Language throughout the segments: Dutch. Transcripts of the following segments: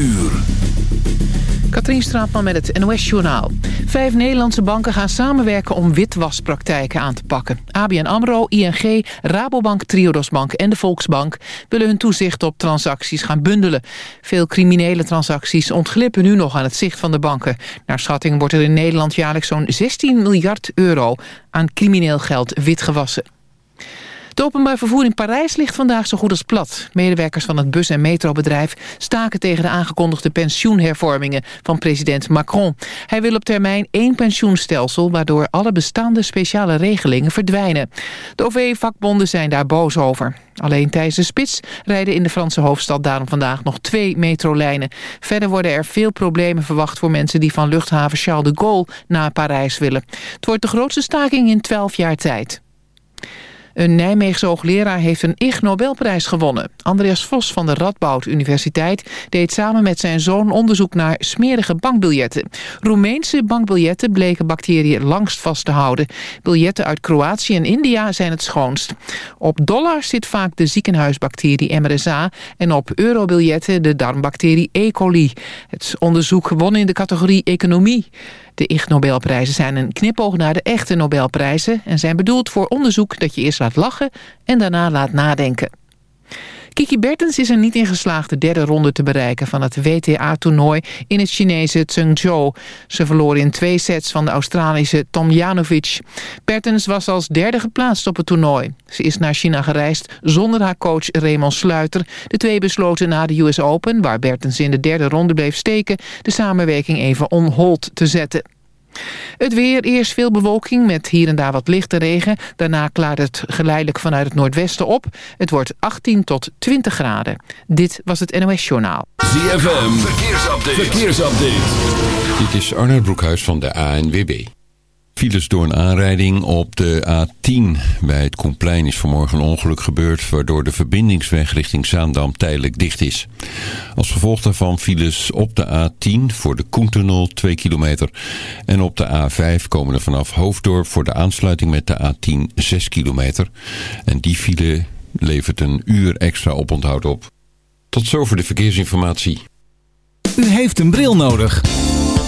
uur. Katrien Straatman met het NOS-journaal. Vijf Nederlandse banken gaan samenwerken om witwaspraktijken aan te pakken. ABN AMRO, ING, Rabobank, Triodos Bank en de Volksbank... willen hun toezicht op transacties gaan bundelen. Veel criminele transacties ontglippen nu nog aan het zicht van de banken. Naar schatting wordt er in Nederland jaarlijks zo'n 16 miljard euro... aan crimineel geld witgewassen. Het openbaar vervoer in Parijs ligt vandaag zo goed als plat. Medewerkers van het bus- en metrobedrijf staken tegen de aangekondigde pensioenhervormingen van president Macron. Hij wil op termijn één pensioenstelsel waardoor alle bestaande speciale regelingen verdwijnen. De OV-vakbonden zijn daar boos over. Alleen tijdens de spits rijden in de Franse hoofdstad daarom vandaag nog twee metrolijnen. Verder worden er veel problemen verwacht voor mensen die van luchthaven Charles de Gaulle naar Parijs willen. Het wordt de grootste staking in 12 jaar tijd. Een Nijmeegse hoogleraar heeft een Ig Nobelprijs gewonnen. Andreas Vos van de Radboud Universiteit deed samen met zijn zoon onderzoek naar smerige bankbiljetten. Roemeense bankbiljetten bleken bacteriën langst vast te houden. Biljetten uit Kroatië en India zijn het schoonst. Op dollars zit vaak de ziekenhuisbacterie MRSA en op eurobiljetten de darmbacterie E. coli. Het onderzoek won in de categorie economie. De Ig Nobelprijzen zijn een knipoog naar de echte Nobelprijzen... en zijn bedoeld voor onderzoek dat je eerst laat lachen en daarna laat nadenken. Kiki Bertens is er niet in geslaagd de derde ronde te bereiken van het WTA-toernooi in het Chinese Zhengzhou. Ze verloor in twee sets van de Australische Tomjanovic. Bertens was als derde geplaatst op het toernooi. Ze is naar China gereisd zonder haar coach Raymond Sluiter. De twee besloten na de US Open, waar Bertens in de derde ronde bleef steken, de samenwerking even on hold te zetten. Het weer, eerst veel bewolking met hier en daar wat lichte regen. Daarna klaart het geleidelijk vanuit het noordwesten op. Het wordt 18 tot 20 graden. Dit was het NOS Journaal. ZFM, verkeersupdate. verkeersupdate. Dit is Arnold Broekhuis van de ANWB. Files door een aanrijding op de A10 bij het Koenplein is vanmorgen een ongeluk gebeurd... waardoor de verbindingsweg richting Zaandam tijdelijk dicht is. Als gevolg daarvan files op de A10 voor de Koentunnel 2 kilometer... en op de A5 komen er vanaf Hoofddorp voor de aansluiting met de A10 6 kilometer. En die file levert een uur extra oponthoud op. Tot zover de verkeersinformatie. U heeft een bril nodig.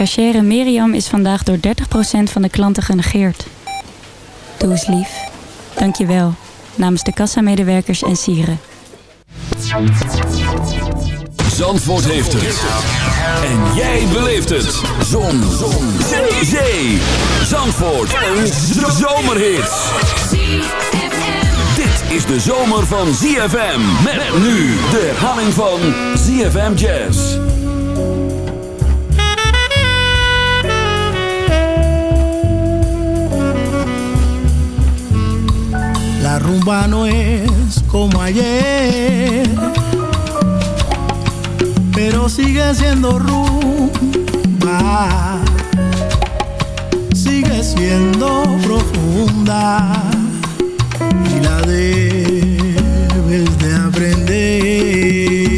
Cachere Miriam is vandaag door 30% van de klanten genegeerd. Doe eens lief. Dank je wel. Namens de kassamedewerkers en sieren. Zandvoort heeft het. En jij beleeft het. Zon. Zon. Zee. Zandvoort. Een zomerhit. Dit is de zomer van ZFM. Met nu de herhaling van ZFM Jazz. La rumba no es como ayer, pero sigue siendo rumba, sigue siendo profunda y la debes de aprender.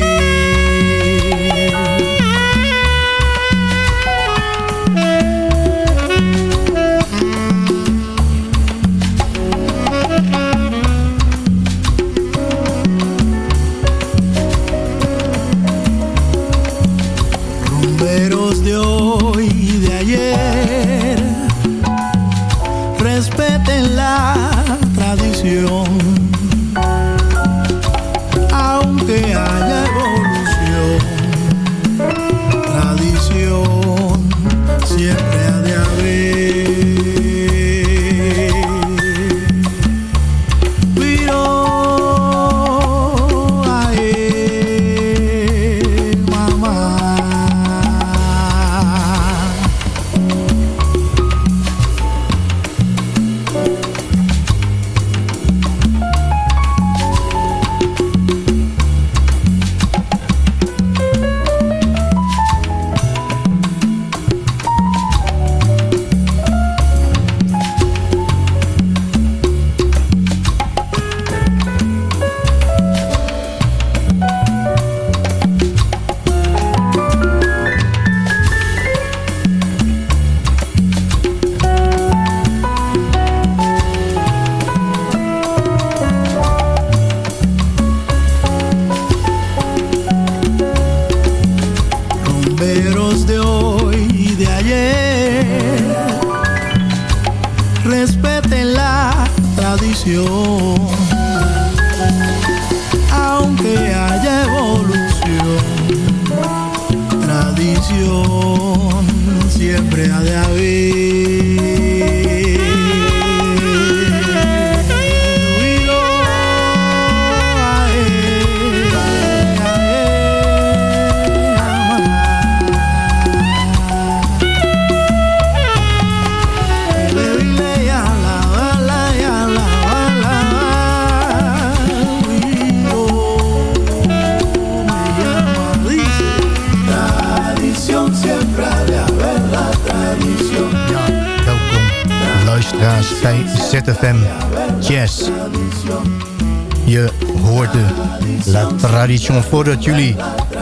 Voordat jullie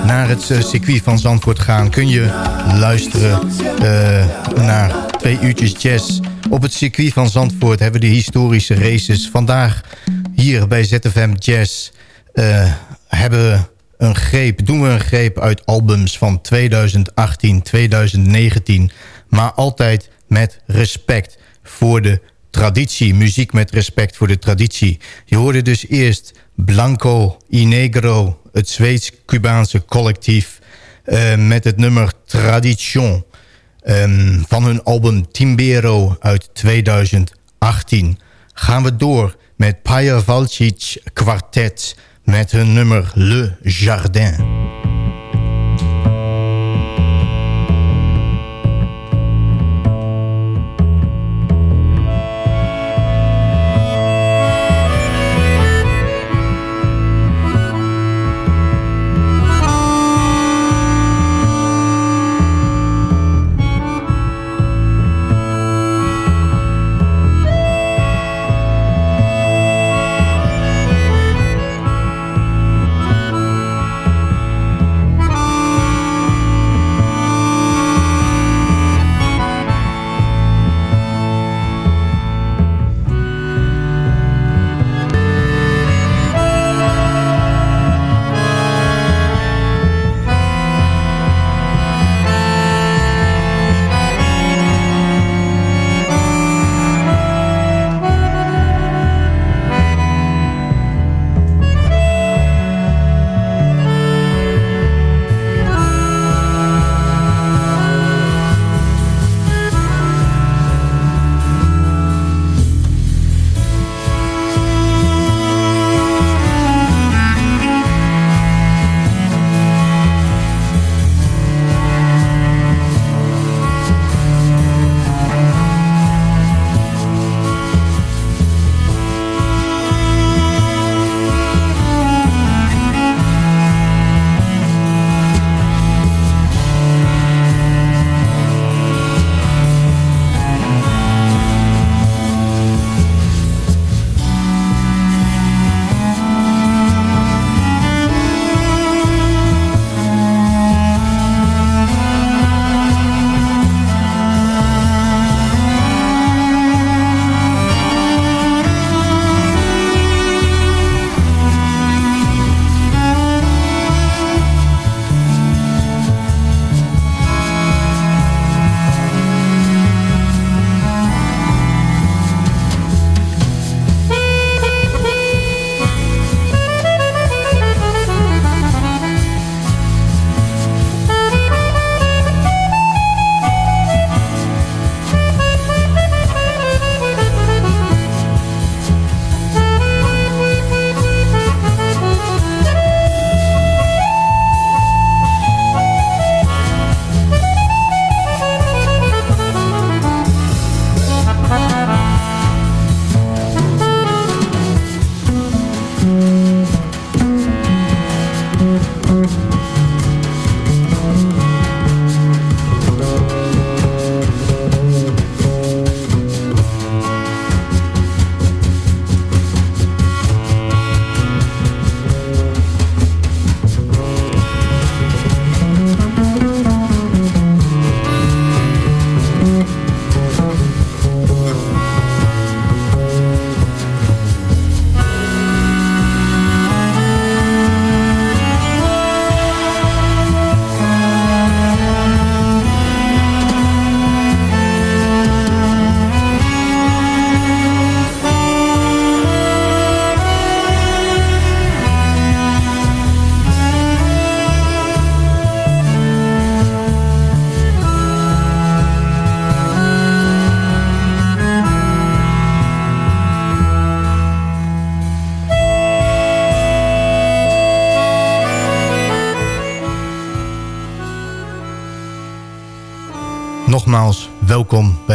naar het eh, circuit van Zandvoort gaan... kun je luisteren eh, naar twee uurtjes jazz. Op het circuit van Zandvoort hebben we de historische races. Vandaag hier bij ZFM Jazz eh, hebben we een greep, doen we een greep uit albums van 2018, 2019. Maar altijd met respect voor de traditie. Muziek met respect voor de traditie. Je hoorde dus eerst Blanco Negro, het Zweeds-Cubaanse collectief... eh, met het nummer Tradition ehm, van hun album Timbero uit 2018. Gaan we door met Paja Valcic Quartet met hun nummer Le Jardin.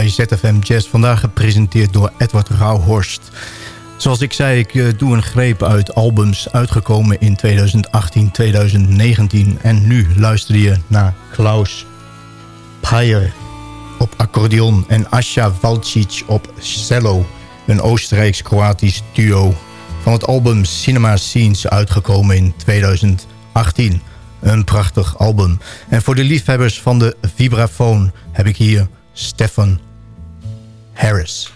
ZFM Jazz. Vandaag gepresenteerd door Edward Rauhorst. Zoals ik zei, ik eh, doe een greep uit albums uitgekomen in 2018, 2019. En nu luister je naar Klaus Payer op accordeon en Asja Valcic op cello. Een Oostenrijks-Kroatisch duo van het album Cinema Scenes uitgekomen in 2018. Een prachtig album. En voor de liefhebbers van de vibrafoon heb ik hier Stefan Harris.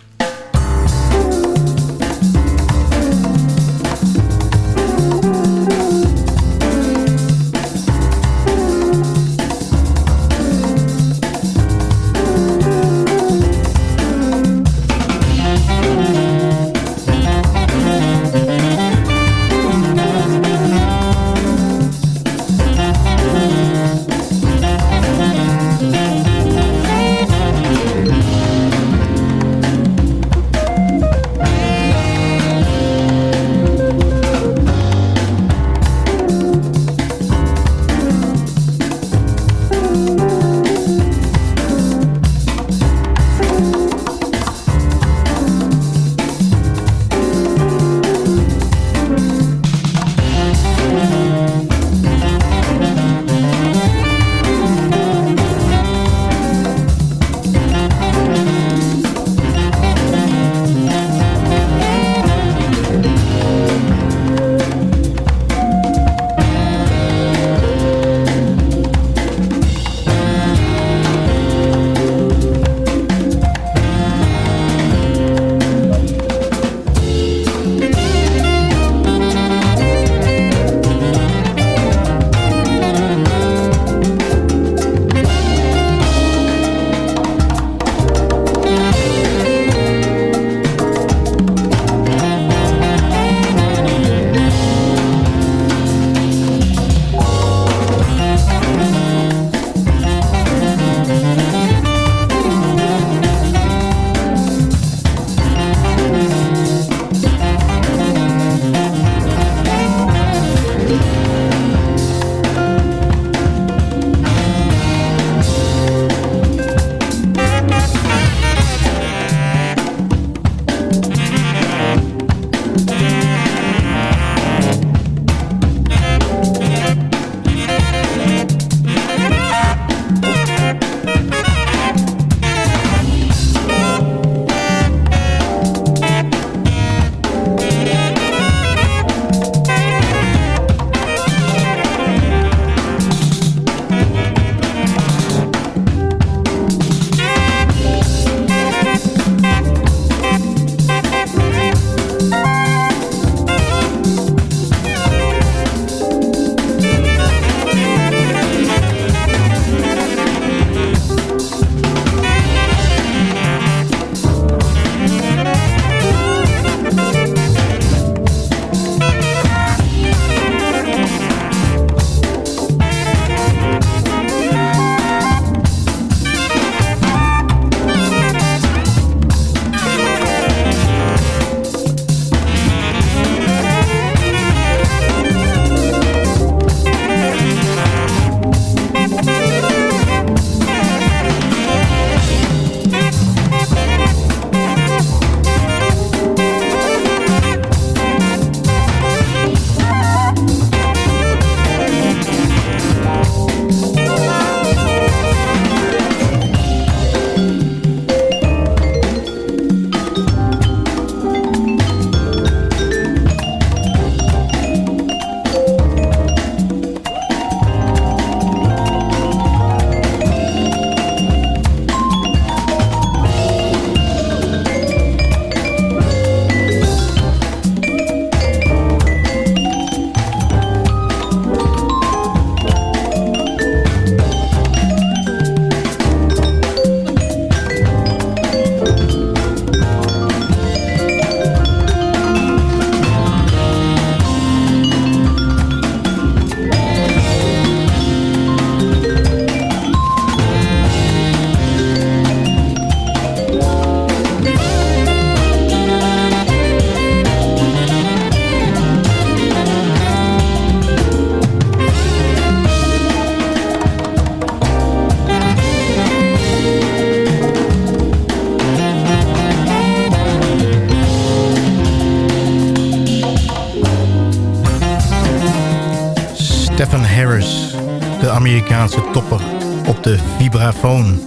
Amerikaanse topper op de vibrafoon.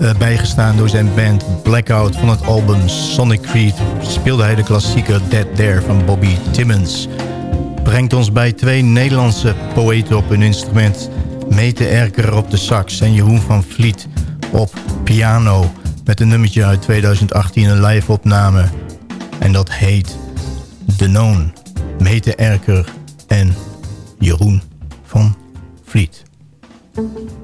Uh, bijgestaan door zijn band Blackout van het album Sonic Creed... speelde hij de klassieker Dead There van Bobby Timmons. Brengt ons bij twee Nederlandse poëten op hun instrument... Mete Erker op de sax en Jeroen van Vliet op piano... met een nummertje uit 2018, een live opname. En dat heet De Noon. Mete Erker en Jeroen van Vliet. Thank you.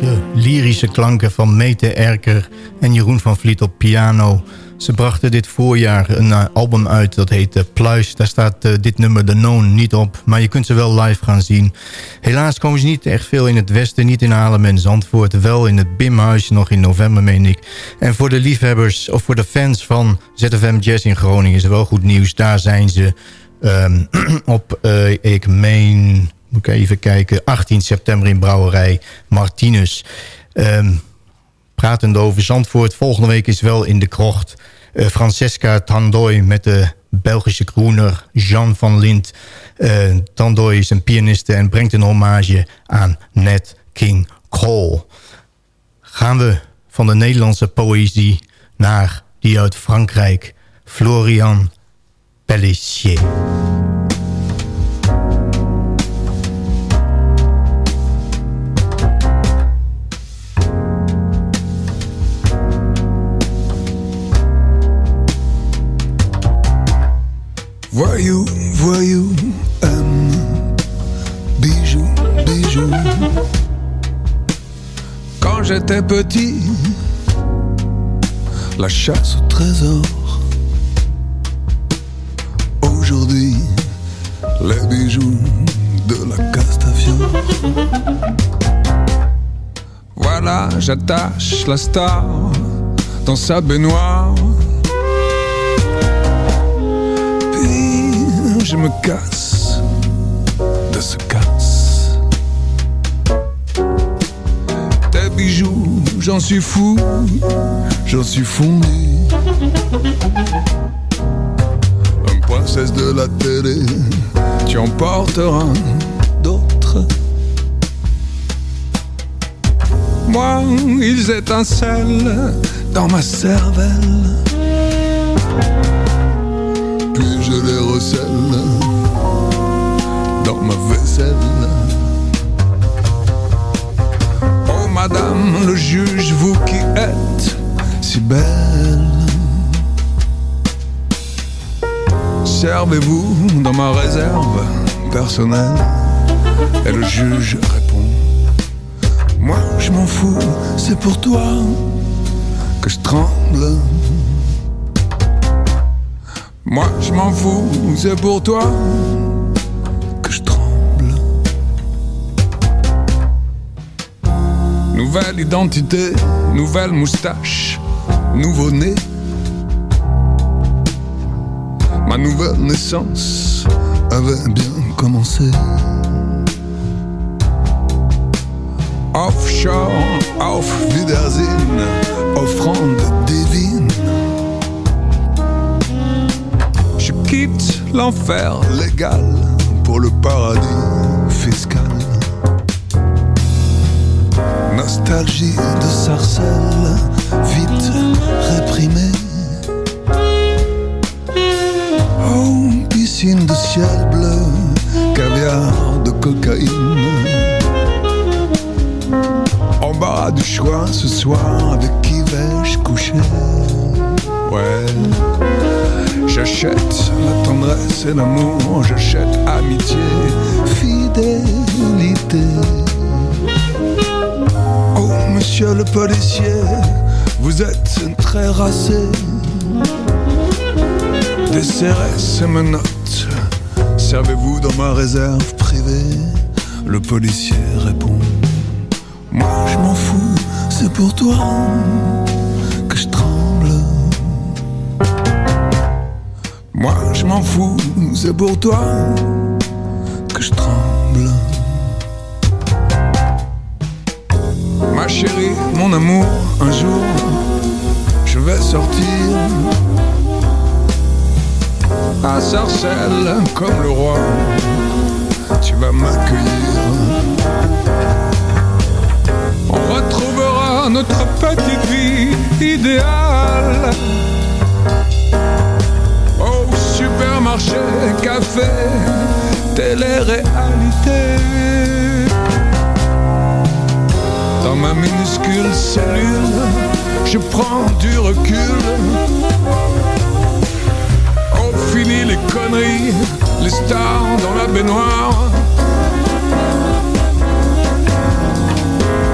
De lyrische klanken van Mete Erker en Jeroen van Vliet op piano. Ze brachten dit voorjaar een uh, album uit, dat heet uh, Pluis. Daar staat uh, dit nummer The Known niet op, maar je kunt ze wel live gaan zien. Helaas komen ze niet echt veel in het westen, niet in Haarlem en Zandvoort. Wel in het Bimhuis, nog in november meen ik. En voor de liefhebbers, of voor de fans van ZFM Jazz in Groningen... is er wel goed nieuws, daar zijn ze um, op, ik meen... Moet ik even kijken, 18 september in Brouwerij Martinus... Um, pratend over Zandvoort. Volgende week is wel in de krocht uh, Francesca Tandoy met de Belgische groener Jean van Lint. Uh, Tandoy is een pianiste en brengt een hommage aan Nat King Cole. Gaan we van de Nederlandse poëzie naar die uit Frankrijk. Florian Pellissier. Petit, la chasse au trésor. Aujourd'hui, les bijoux de la Castafiore. Voilà, j'attache la star dans sa baignoire. je me casse j'en suis fou, j'en suis fondu. Une princesse de la télé, tu emporteras d'autres. Moi, ils étincellent dans ma cervelle puis je les recèle dans ma vaisselle. Madame le juge, vous qui êtes si belle, servez-vous dans ma réserve personnelle. Et le juge répond, moi je m'en fous, c'est pour toi que je tremble. Moi je m'en fous, c'est pour toi Nouvelle identité, nouvelle moustache, nouveau nez. Ma nouvelle naissance avait bien commencé. Offshore, auf Wiedersehen, offrande divine. Je quitte l'enfer légal pour le paradis Nostalgie de sarcelle, vite réprimée. Oh, piscine de ciel bleu, caviar de cocaïne. Embarras du choix ce soir, avec qui vais-je coucher? Ouais. J'achète la tendresse et l'amour, j'achète amitié, fidélité. Monsieur le policier, vous êtes très racé. Des CRS et menottes, servez-vous dans ma réserve privée? Le policier répond Moi je m'en fous, c'est pour toi que je tremble. Moi je m'en fous, c'est pour toi que je tremble. Mon amour, un jour je vais sortir à Sarcelles comme le roi. Tu vas m'accueillir. On retrouvera notre petite vie idéale. Au supermarché, café, télé-réalité. Dans ma minuscule cellule, je prends du recul. Oh, fini les conneries, les stars dans la baignoire.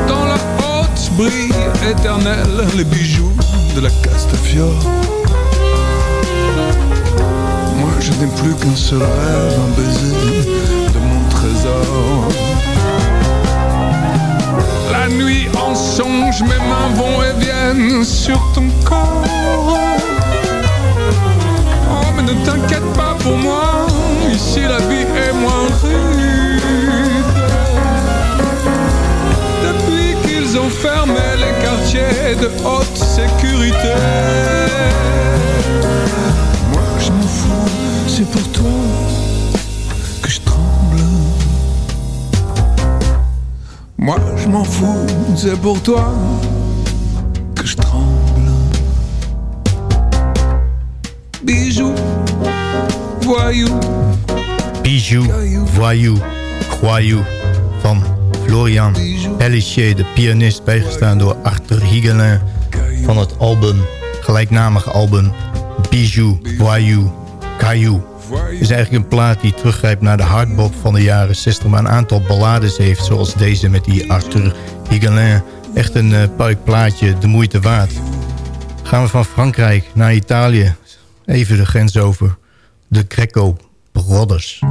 Dans la haute brise belles les bijoux de la Castafiore. Moi je n'ai plus qu'un seul rêve, un baiser de mon trésor. La nuit en songe, mes mains vont et viennent sur ton corps. Oh mais ne t'inquiète pas pour moi, ici la vie est moins rude. Depuis qu'ils ont fermé les quartiers de haute c'est pour toi que je tremble. Bijoux, voyou, Bijou, Voyou, Croyou van Florian Pellissier, de pianist, bijgestaan door Arthur Higelin van het album, gelijknamige album Bijou, Voyou, Caillou. Het is eigenlijk een plaat die teruggrijpt naar de hardbop van de jaren 60, maar een aantal ballades heeft, zoals deze met die Arthur Higelin. Echt een uh, puik plaatje, de moeite waard. Gaan we van Frankrijk naar Italië, even de grens over, de Greco Brothers.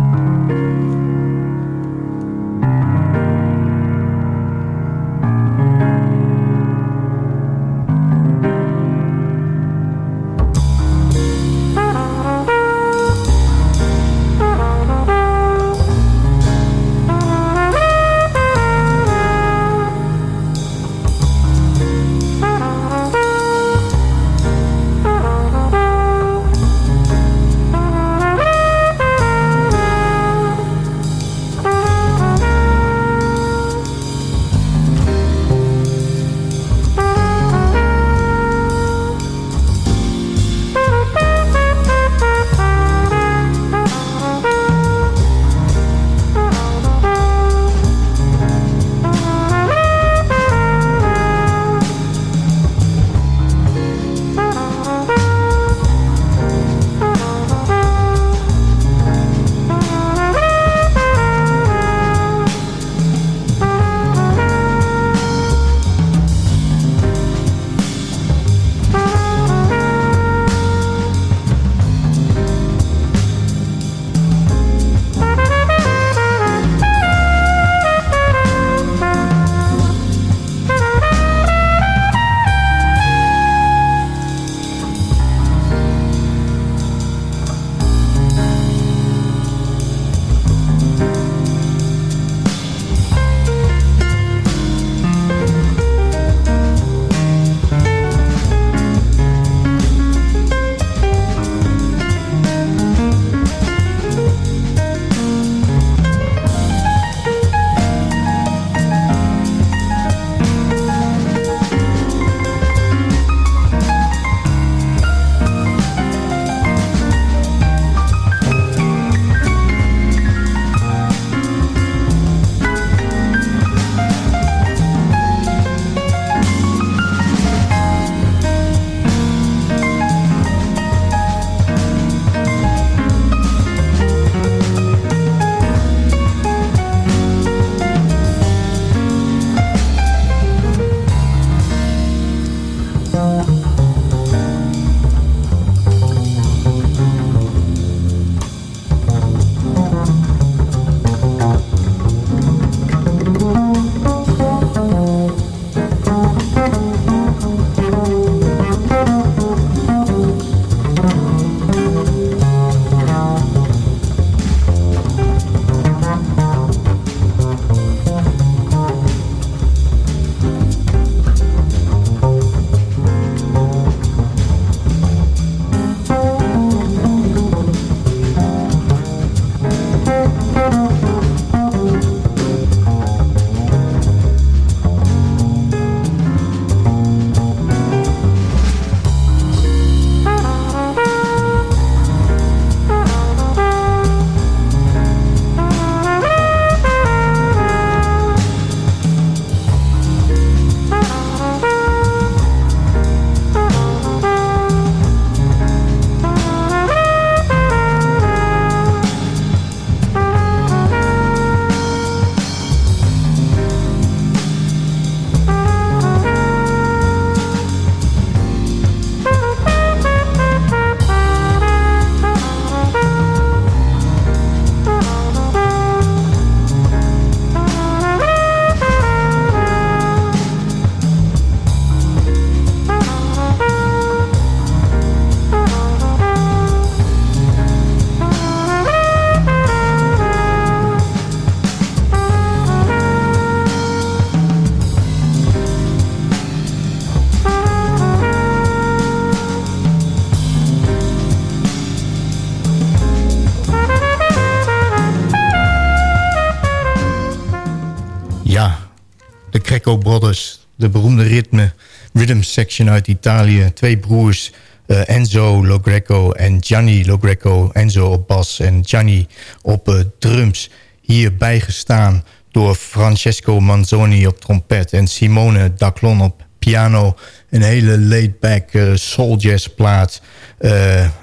Brothers, de beroemde ritme, rhythm section uit Italië. Twee broers, uh, Enzo Logreco en Gianni Logreco. Enzo op bas en Gianni op uh, drums. Hier bijgestaan door Francesco Manzoni op trompet en Simone Daclon op piano. Een hele laid-back uh, soul jazz plaat.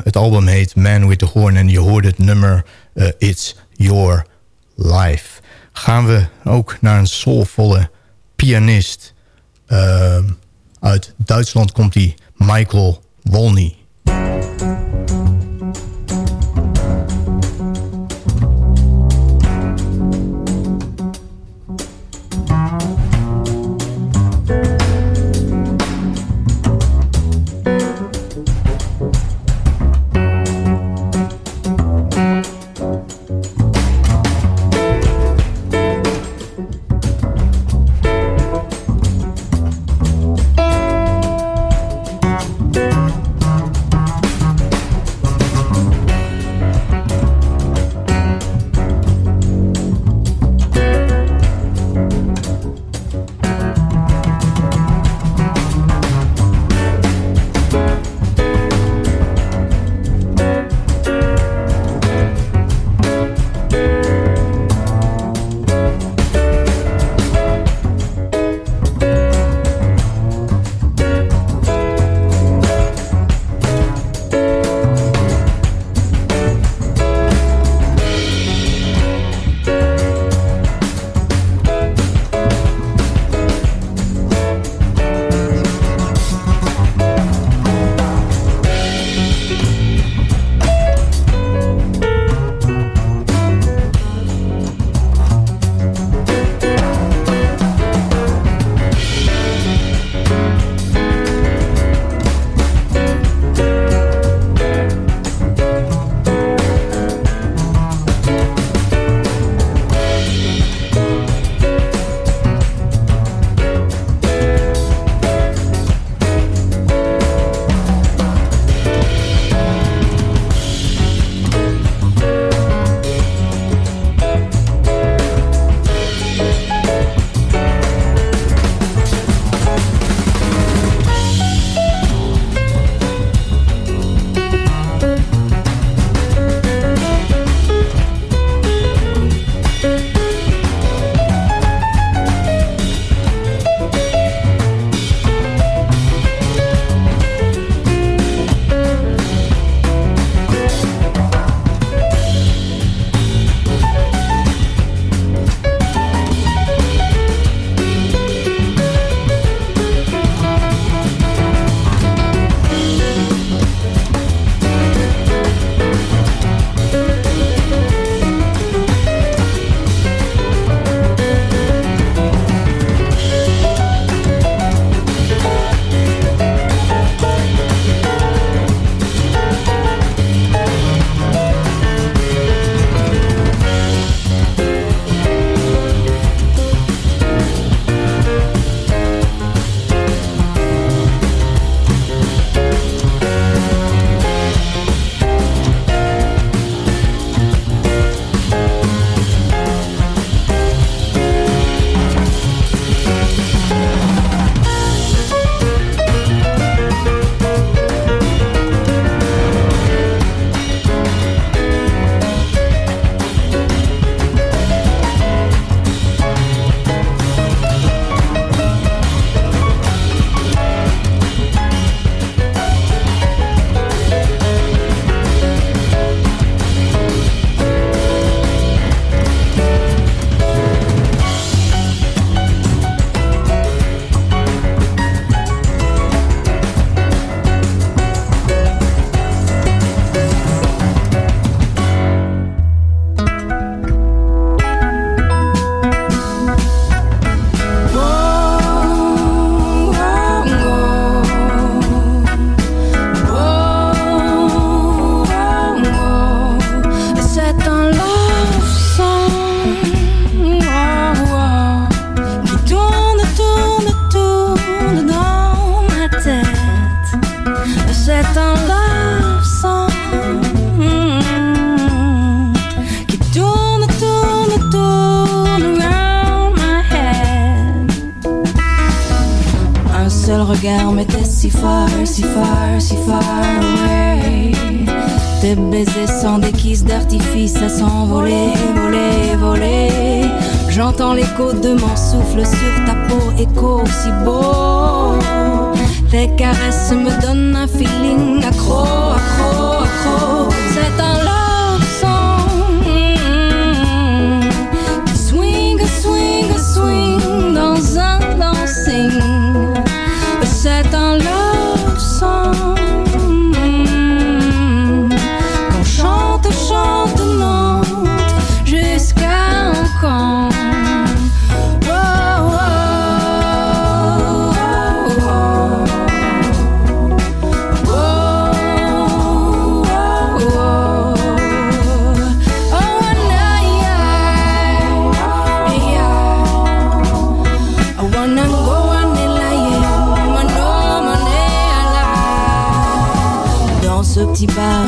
het album heet Man with the Horn en je hoort het nummer It's Your Life. Gaan we ook naar een soulvolle pianist. uit Duitsland komt hij, Michael Wolny.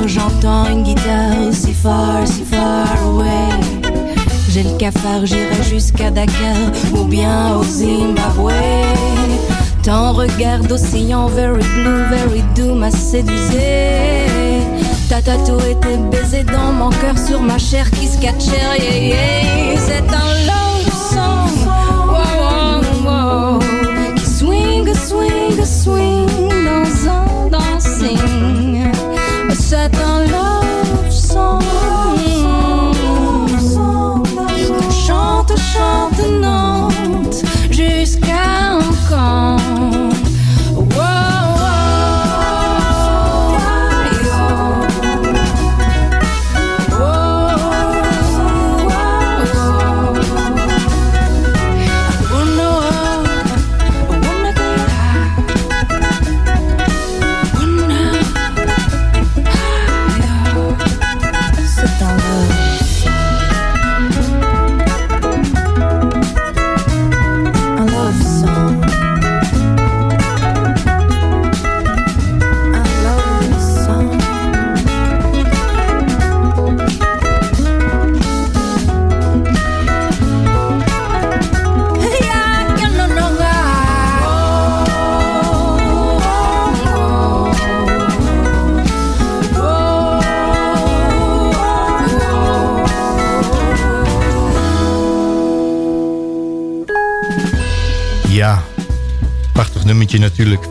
J'entends une guitare si far, si far away. J'ai le cafard, j'irai jusqu'à Dakar ou bien au Zimbabwe. Ton regard d'océan, very blue, very doux, m'a séduisé. Ta tatoué tes baisers dans mon cœur sur ma chair qui se yeah, yeah. C'est un love song, wow, wow, qui swing, swing, swing Chante Nantes jusqu'à Caen.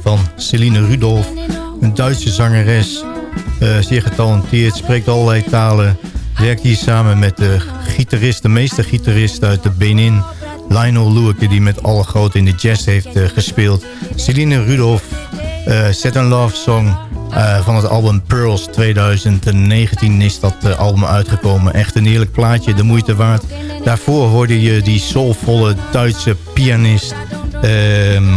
Van Celine Rudolph. Een Duitse zangeres, eh, zeer getalenteerd, spreekt allerlei talen. Werkt hier samen met de gitarist, de meestergitarist uit de Benin... Lionel Lueke, die met alle grote in de jazz heeft eh, gespeeld. Celine Rudolph, eh Set een Love Song... van het album Pearls 2019 is dat album uitgekomen. Echt een heerlijk plaatje, de moeite waard. Daarvoor hoorde je die soulvolle Duitse pianist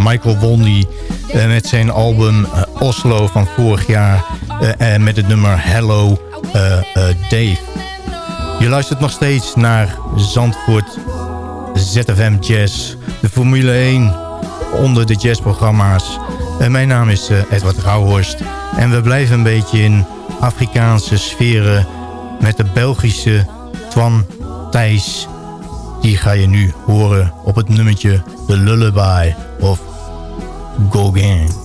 Michael Wondi... eh, met zijn album eh, Oslo van vorig jaar... eh, eh, met het nummer Hello eh, eh, Dave. Je luistert nog steeds naar Zandvoort ZFM Jazz. De Formule 1 onder de jazzprogramma's. En mijn naam is eh, Edward Rauhorst. En we blijven een beetje in Afrikaanse sferen... met de Belgische Twan Thijs. Die ga je nu horen op het nummertje The Lullaby of Gauguin.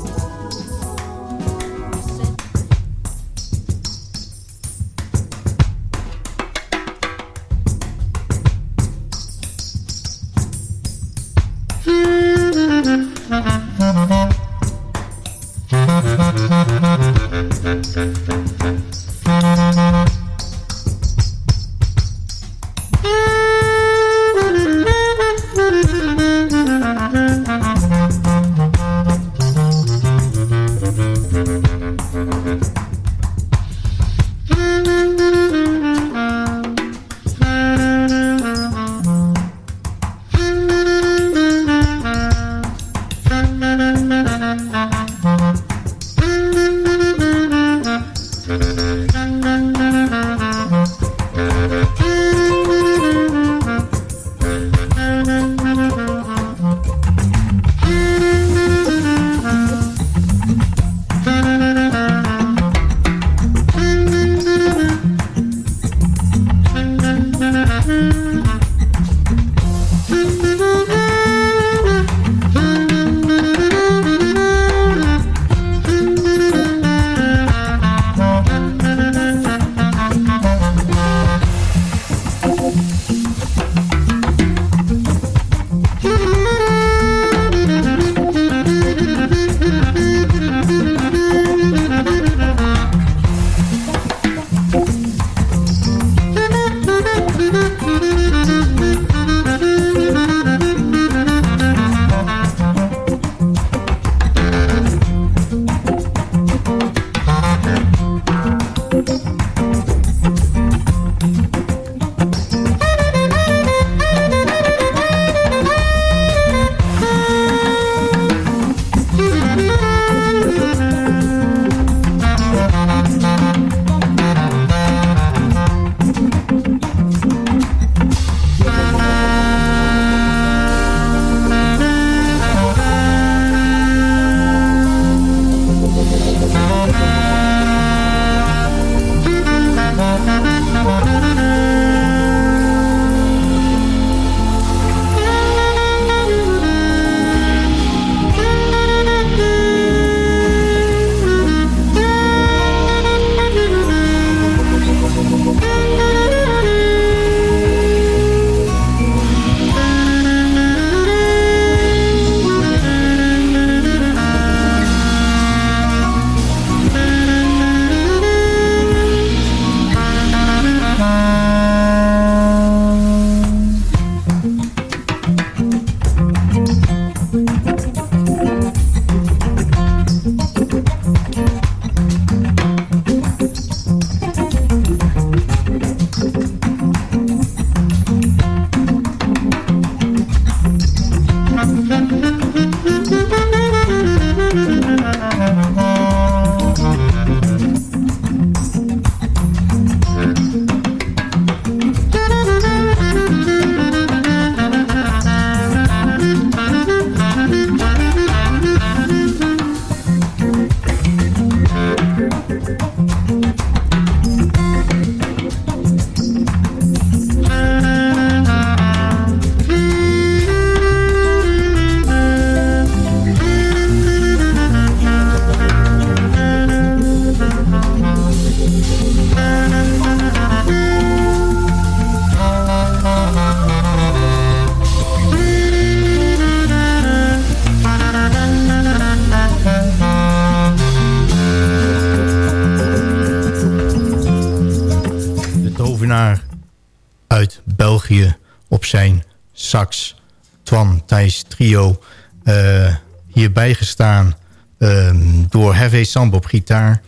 Hierbij gestaan ehm, door Hervé Samb op gitaar.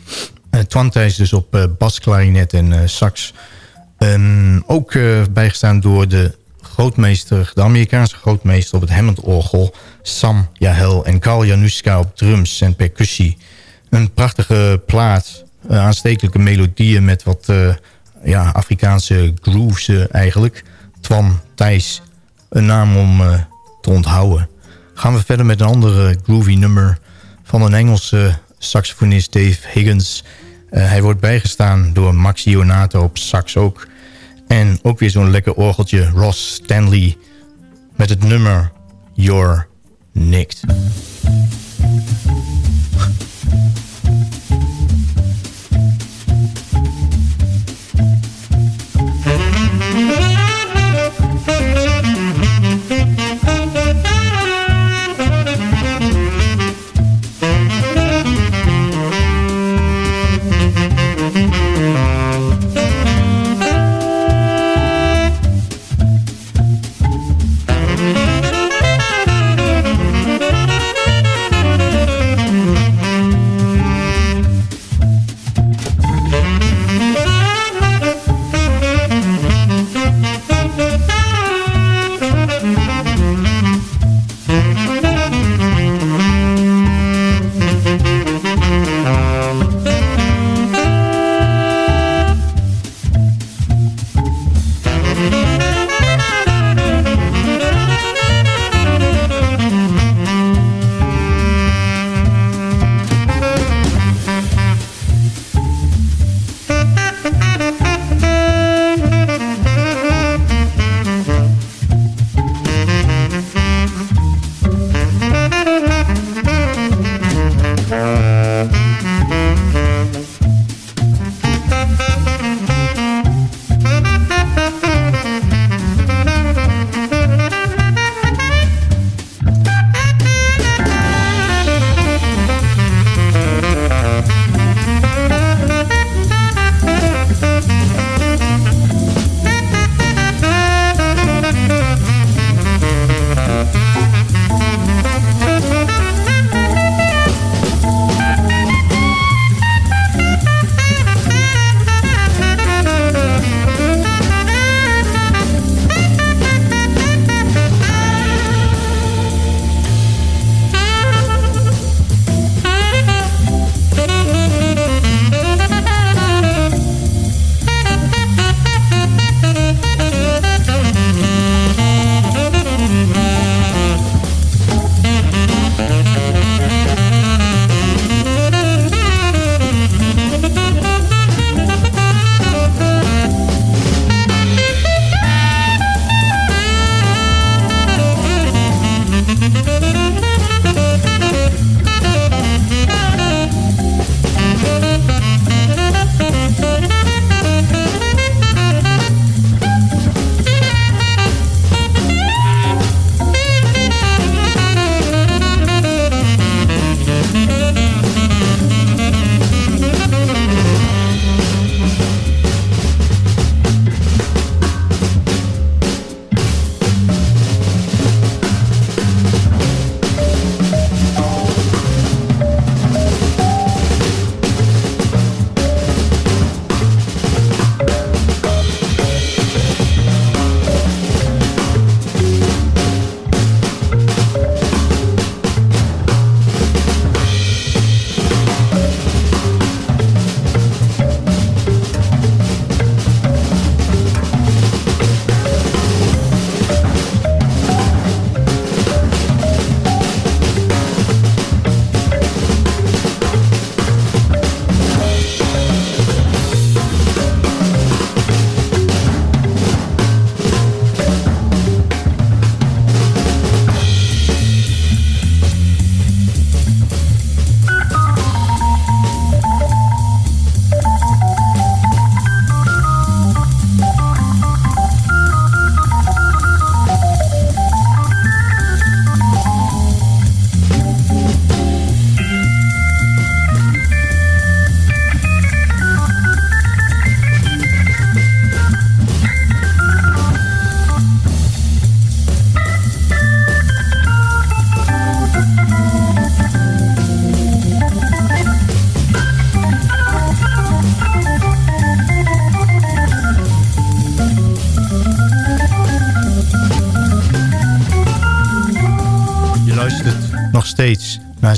Uh, Twan Thijs dus op uh, basklarinet en sax. Um, ook bijgestaan door de grootmeester, de Amerikaanse grootmeester op het Hammond-orgel... Sam Jahel en Carl Januska op drums en percussie. Een prachtige plaat, aanstekelijke melodieën met wat ja, Afrikaanse grooves eigenlijk. Twan Thijs, een naam om te onthouden. Gaan we verder met een andere groovy nummer van een Engelse saxofonist Dave Higgins. Uh, hij wordt bijgestaan door Max Ionato op sax ook. En ook weer zo'n lekker orgeltje Ross Stanley met het nummer You're Nicked.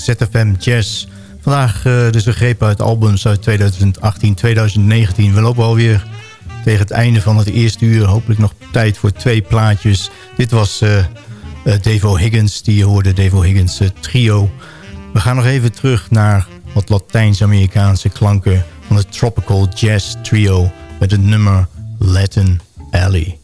ZFM Jazz. Vandaag uh, dus een greep uit albums uit 2018, 2019. We lopen alweer tegen het einde van het eerste uur. Hopelijk nog tijd voor twee plaatjes. Dit was uh, Devo Higgins, die je hoorde, Devo Higgins trio. We gaan nog even terug naar wat Latijns-Amerikaanse klanken... van het Tropical Jazz Trio met het nummer Latin Alley.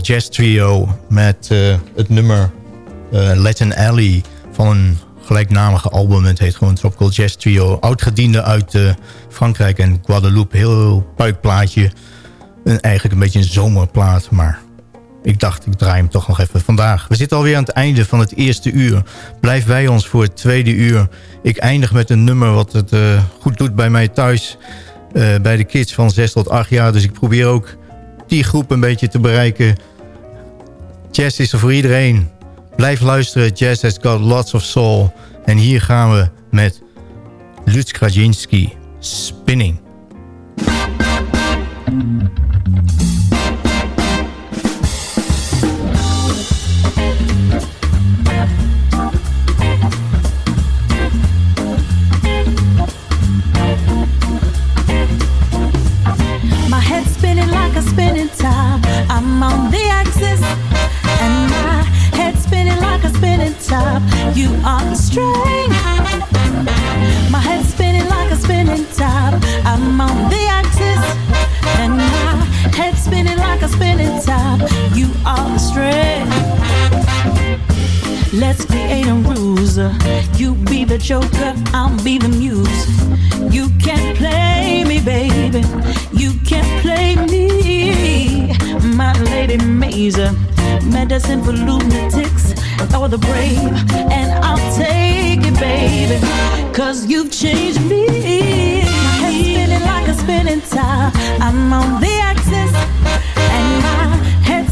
Jazz trio met uh, het nummer uh, Latin Alley van een gelijknamige album. Het heet gewoon Tropical Jazz Trio. Oudgediende uit uh, Frankrijk en Guadeloupe. Heel puikplaatje. En eigenlijk een beetje een zomerplaat, maar ik dacht ik draai hem toch nog even vandaag. We zitten alweer aan het einde van het eerste uur. Blijf bij ons voor het tweede uur. Ik eindig met een nummer wat het goed doet bij mij thuis. bij de kids van 6 tot 8 jaar. Dus ik probeer ook die groep een beetje te bereiken. Jazz is er voor iedereen. Blijf luisteren, Jazz has got lots of soul. En hier gaan we met Lutz Krajinski, Spinning. String. Let's create a ruse. You be the joker, I'll be the muse. You can't play me, baby. You can't play me. My lady Mazer, medicine for lunatics or the brave. And I'll take it, baby. Cause you've changed me. My head's spinning like a spinning top. I'm on the axis.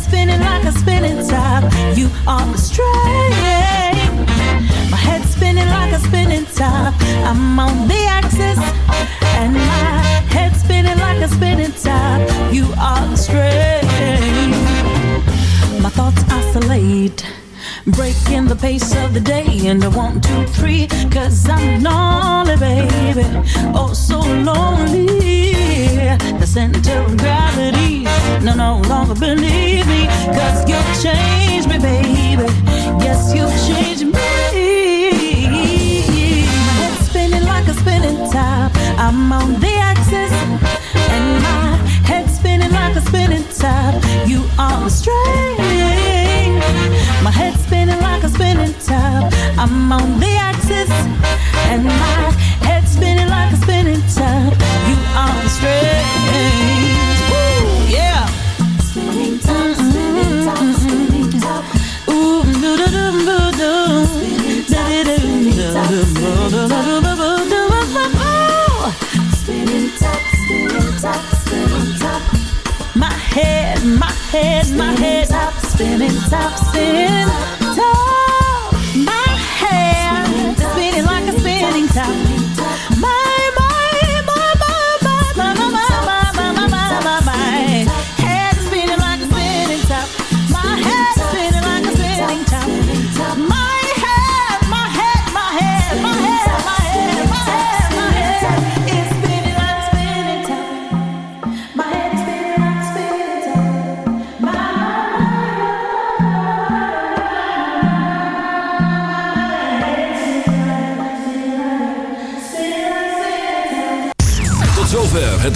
Spinning like a spinning top. You are the string. My head's spinning like a spinning top. I'm on the axis. And my head's spinning like a spinning top. You are the string. My thoughts oscillate. Breaking the pace of the day and into one, two, three. Cause I'm lonely, baby. Oh, so lonely. The center of gravity no, no longer believe me. Cause you've changed me, baby. Yes, you've changed me. My head's spinning like a spinning top. I'm on the axis. Like a spinning top. You are the string. My head's spinning like a spinning top. I'm on the axis. And my head's spinning like a spinning top. You are the string. Head, my head, top, spinning top, spinning